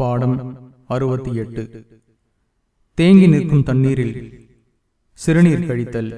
பாடம் அறுபத்தி எட்டு. தேங்கி நிற்கும் தண்ணீரில் சிறுநீர் கழித்தல்.